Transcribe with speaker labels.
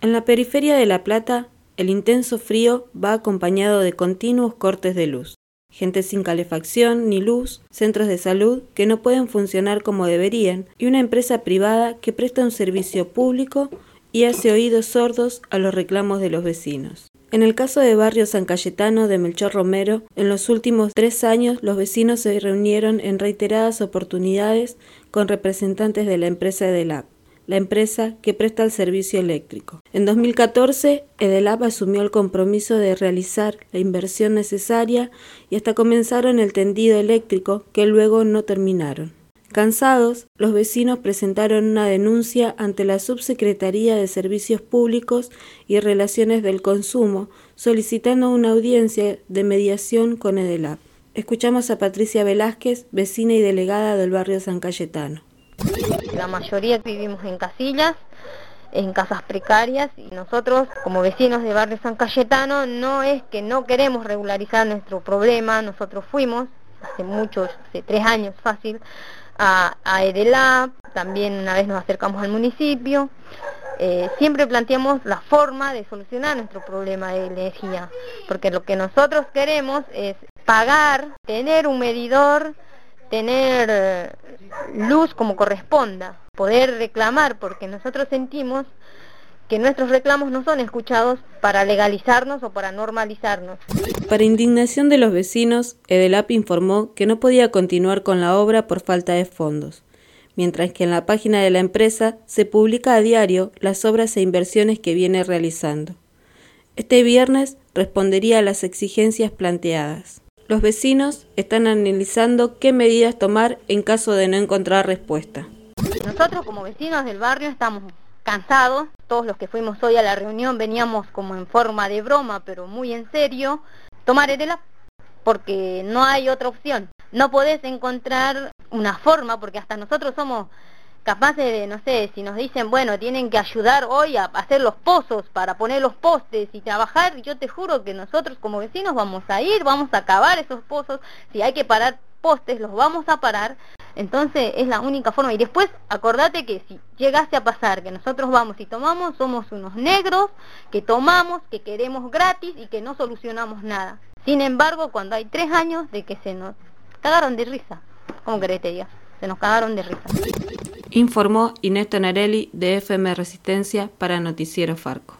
Speaker 1: En la periferia de La Plata, el intenso frío va acompañado de continuos cortes de luz. Gente sin calefacción ni luz, centros de salud que no pueden funcionar como deberían y una empresa privada que presta un servicio público y hace oídos sordos a los reclamos de los vecinos. En el caso de Barrio San Cayetano de Melchor Romero, en los últimos tres años los vecinos se reunieron en reiteradas oportunidades con representantes de la empresa EDELAP la empresa que presta el servicio eléctrico. En 2014, Edelab asumió el compromiso de realizar la inversión necesaria y hasta comenzaron el tendido eléctrico que luego no terminaron. Cansados, los vecinos presentaron una denuncia ante la Subsecretaría de Servicios Públicos y Relaciones del Consumo, solicitando una audiencia de mediación con Edelab. Escuchamos a Patricia Velázquez, vecina y delegada del barrio San Cayetano.
Speaker 2: La mayoría vivimos en casillas, en casas precarias y nosotros como vecinos de barrio San Cayetano no es que no queremos regularizar nuestro problema, nosotros fuimos hace muchos, hace tres años fácil, a, a también una vez nos acercamos al municipio, eh, siempre planteamos la forma de solucionar nuestro problema de energía, porque lo que nosotros queremos es pagar, tener un medidor, tener eh, luz como corresponda, poder reclamar, porque nosotros sentimos que nuestros reclamos no son escuchados para legalizarnos o para normalizarnos.
Speaker 1: Para indignación de los vecinos, Edelap informó que no podía continuar con la obra por falta de fondos, mientras que en la página de la empresa se publica a diario las obras e inversiones que viene realizando. Este viernes respondería a las exigencias planteadas. Los vecinos están analizando qué medidas tomar en caso de no encontrar respuesta.
Speaker 2: Nosotros como vecinos del barrio estamos cansados, todos los que fuimos hoy a la reunión veníamos como en forma de broma, pero muy en serio, tomar porque no hay otra opción. No podés encontrar una forma, porque hasta nosotros somos capaces de, no sé, si nos dicen, bueno, tienen que ayudar hoy a hacer los pozos para poner los postes y trabajar, yo te juro que nosotros como vecinos vamos a ir, vamos a acabar esos pozos, si hay que parar postes, los vamos a parar, entonces es la única forma. Y después, acordate que si llegase a pasar que nosotros vamos y tomamos, somos unos negros que tomamos, que queremos gratis y que no solucionamos nada. Sin embargo, cuando hay tres años de que se nos cagaron de risa, ¿cómo querés te diga? Se nos cagaron de risa
Speaker 1: informó Inés Tonarelli de FM Resistencia para Noticiero Farco.